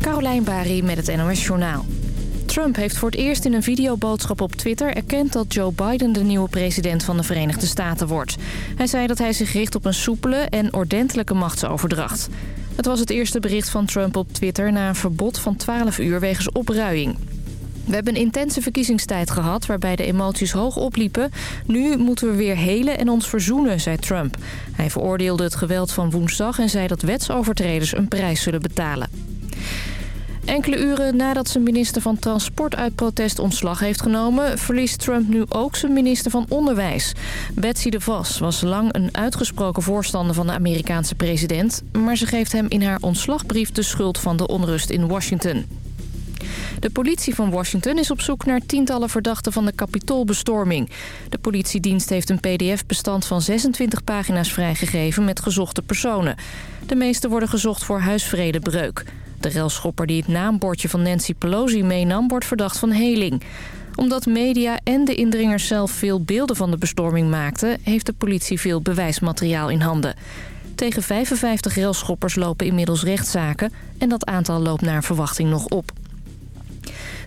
Carolijn Bari met het NOS Journaal. Trump heeft voor het eerst in een videoboodschap op Twitter erkend dat Joe Biden de nieuwe president van de Verenigde Staten wordt. Hij zei dat hij zich richt op een soepele en ordentelijke machtsoverdracht. Het was het eerste bericht van Trump op Twitter na een verbod van 12 uur wegens opruiing. We hebben een intense verkiezingstijd gehad waarbij de emoties hoog opliepen. Nu moeten we weer helen en ons verzoenen, zei Trump. Hij veroordeelde het geweld van woensdag en zei dat wetsovertreders een prijs zullen betalen. Enkele uren nadat zijn minister van Transport uit protest ontslag heeft genomen... verliest Trump nu ook zijn minister van Onderwijs. Betsy DeVos was lang een uitgesproken voorstander van de Amerikaanse president... maar ze geeft hem in haar ontslagbrief de schuld van de onrust in Washington. De politie van Washington is op zoek naar tientallen verdachten van de Capitoolbestorming. De politiedienst heeft een pdf-bestand van 26 pagina's vrijgegeven met gezochte personen. De meeste worden gezocht voor huisvredebreuk. De railschopper die het naambordje van Nancy Pelosi meenam... wordt verdacht van heling. Omdat media en de indringers zelf veel beelden van de bestorming maakten... heeft de politie veel bewijsmateriaal in handen. Tegen 55 railschoppers lopen inmiddels rechtszaken... en dat aantal loopt naar verwachting nog op.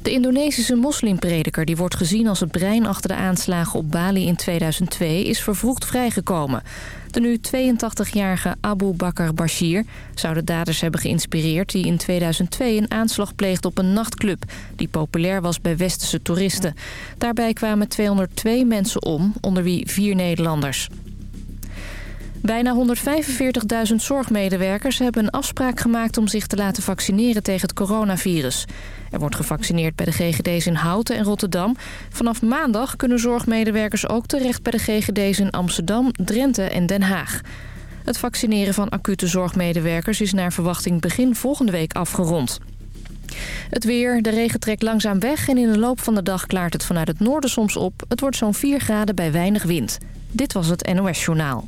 De Indonesische moslimprediker, die wordt gezien als het brein achter de aanslagen op Bali in 2002, is vervroegd vrijgekomen. De nu 82-jarige Abu Bakr Bashir zou de daders hebben geïnspireerd... die in 2002 een aanslag pleegde op een nachtclub... die populair was bij westerse toeristen. Daarbij kwamen 202 mensen om, onder wie vier Nederlanders. Bijna 145.000 zorgmedewerkers hebben een afspraak gemaakt om zich te laten vaccineren tegen het coronavirus. Er wordt gevaccineerd bij de GGD's in Houten en Rotterdam. Vanaf maandag kunnen zorgmedewerkers ook terecht bij de GGD's in Amsterdam, Drenthe en Den Haag. Het vaccineren van acute zorgmedewerkers is naar verwachting begin volgende week afgerond. Het weer, de regen trekt langzaam weg en in de loop van de dag klaart het vanuit het noorden soms op. Het wordt zo'n 4 graden bij weinig wind. Dit was het NOS Journaal.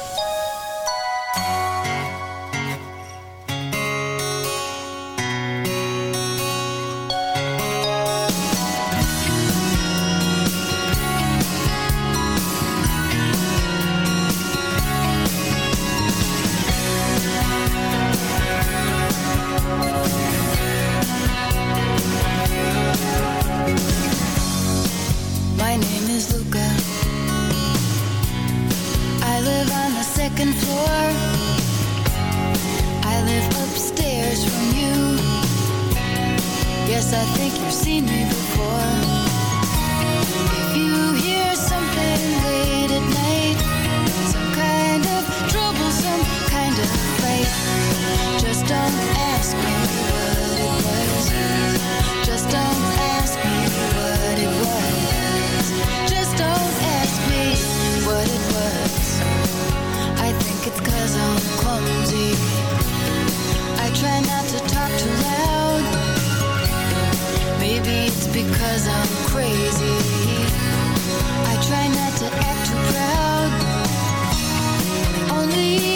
Yes, I think you've seen me before. If you hear something late at night, some kind of trouble, some kind of fight, just don't ask me what it was. Just don't ask me what it was. Just don't ask me what it was I think it's cause I'm clumsy I try not to talk too loud Maybe it's because I'm crazy. I try not to act too proud. Only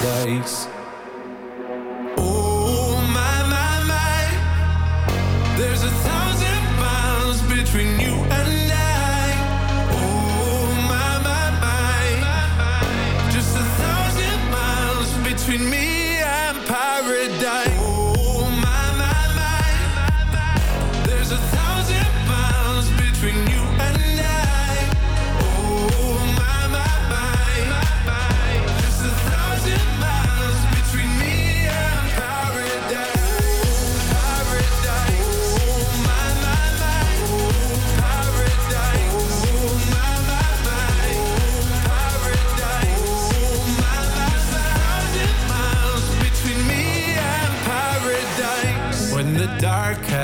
place.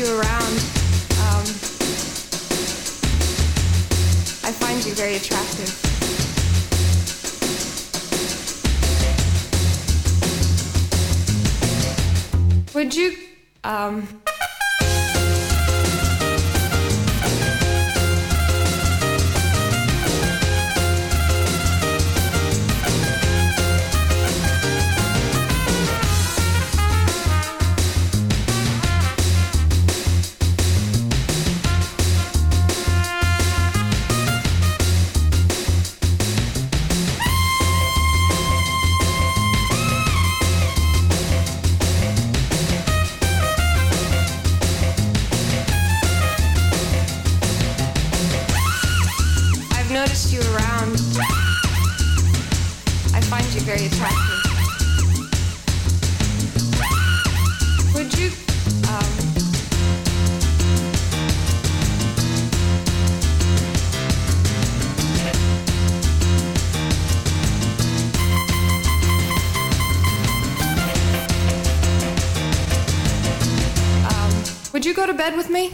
you around. Bed with me?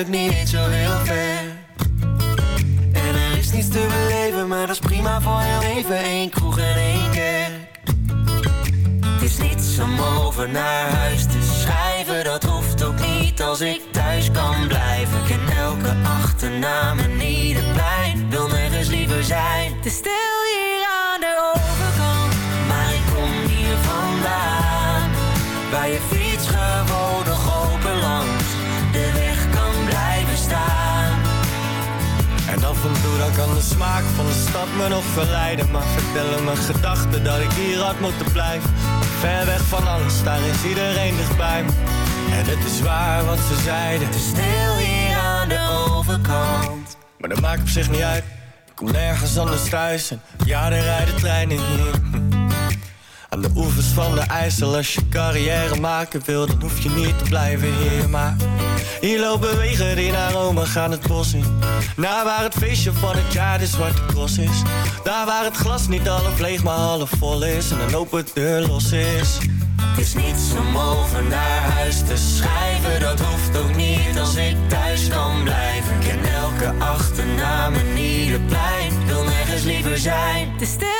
het niet zo heel ver. En er is niets te beleven, maar dat is prima voor heel even. Eén kroeg en één kerk. Het is niets om over naar huis te schrijven. Dat hoeft ook niet als ik thuis kan blijven. Ik ken elke achternaam en ieder pijn. Wil nergens liever zijn. Te de smaak van de stad me nog verleiden. Maar vertellen mijn gedachten dat ik hier had moeten blijven. Ver weg van alles, daar is iedereen dichtbij. Me En het is waar wat ze zeiden. Is stil hier aan de overkant. Maar dat maakt op zich niet uit. Ik kom nergens anders thuis. En ja, er rijden treinen hier aan de oevers van de IJssel, als je carrière maken wil, dan hoef je niet te blijven hier. Maar hier lopen wegen die naar Rome gaan het bos in. Naar waar het feestje van het jaar de zwarte cross is. Daar waar het glas niet half leeg, maar half vol is. En een open deur los is. Het is niets om over naar huis te schrijven. Dat hoeft ook niet als ik thuis kan blijven. Ik ken elke achternaam en ieder plein. Wil nergens liever zijn. Stil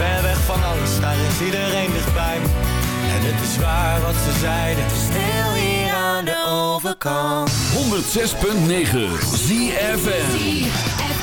Ver weg van alles, daar is iedereen dichtbij. Me En het is waar wat ze zeiden. Stil hier aan de overkant. 106.9 ZFM.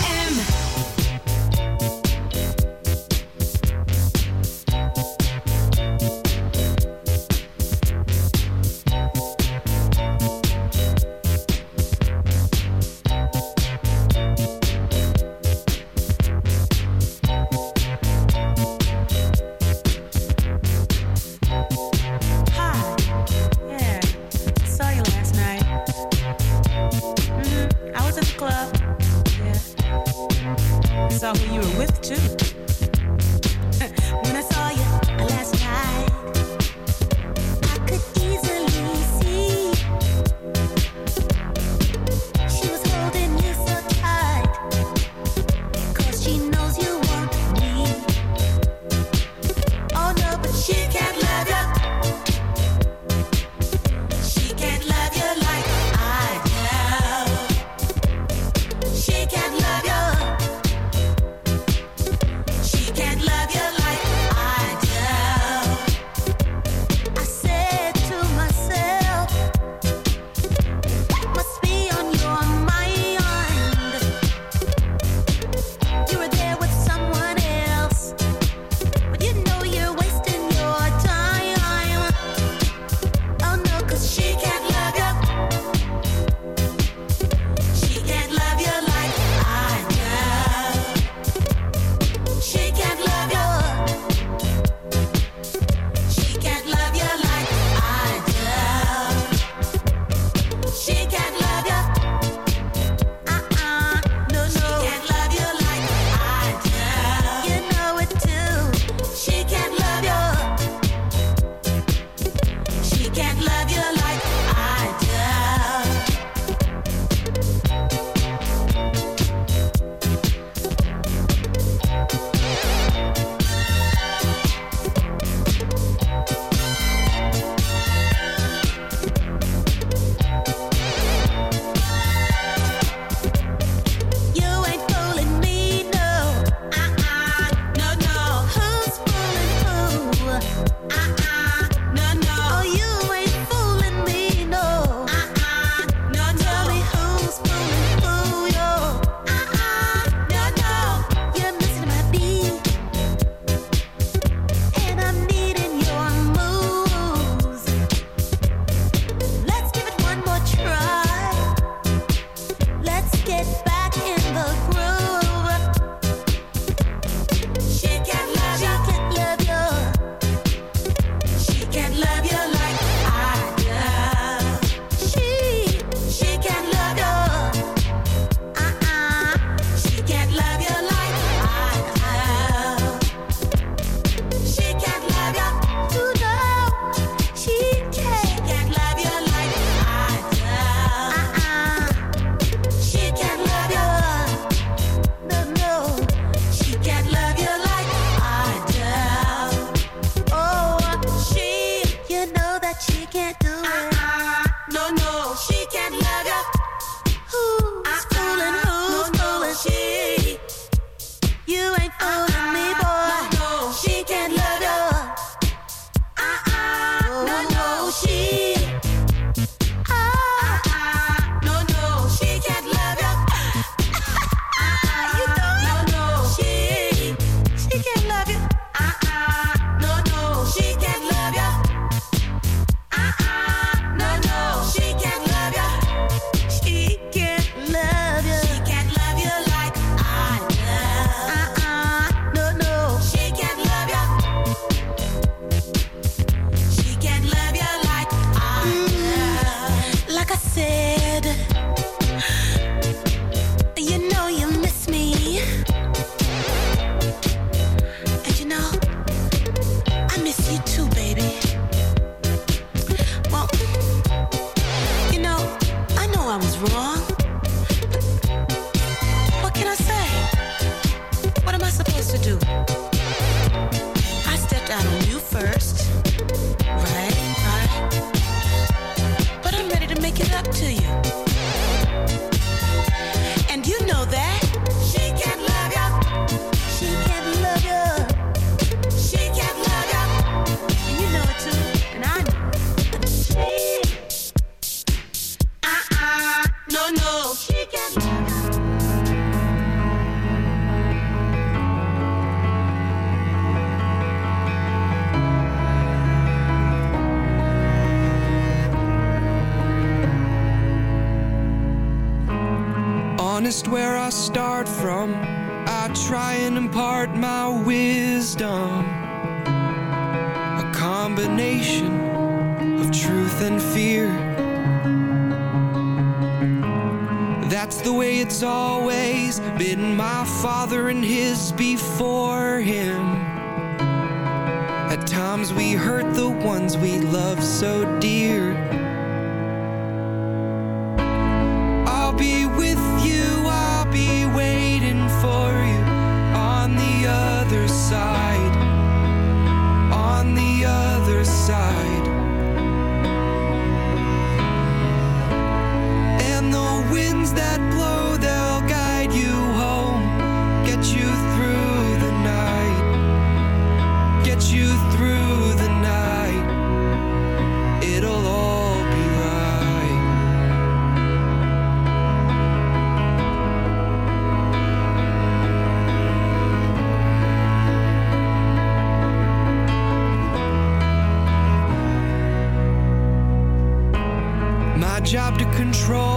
Job to control